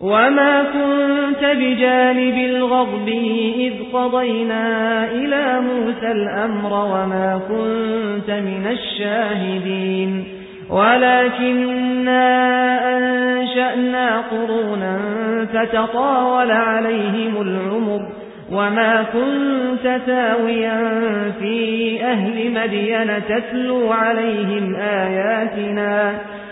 وما كنت بجانب الغضب إذ قضينا إلى موسى الأمر وما كنت من الشاهدين ولكننا أنشأنا قرونا فتطاول عليهم العمر وما كنت تاويا في أهل مدين تتلو عليهم آياتنا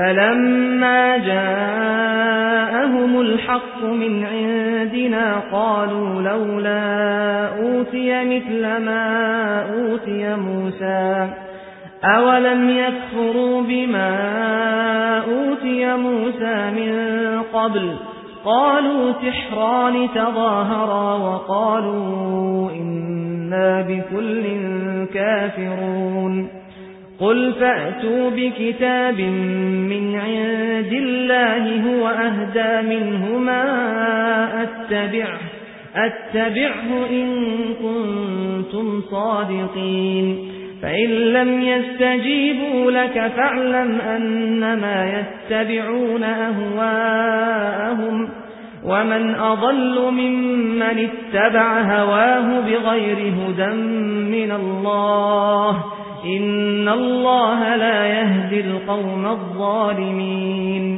فلما جاءهم الحق من عندنا قالوا لولا أوتي مثل ما أوتي موسى أولم يكفروا بما أوتي موسى من قبل قالوا سحران تظاهرا وقالوا إنا بكل كافرون قل فأتوا بكتاب من عند الله هو أهدى منهما أتبعه أتبعه إن كنتم صادقين فإن لم يستجيبوا لك فاعلم أنما يتبعون أهواءهم ومن أضل ممن اتبع هواه بغير هدى من الله إن الله لا يهدي القوم الظالمين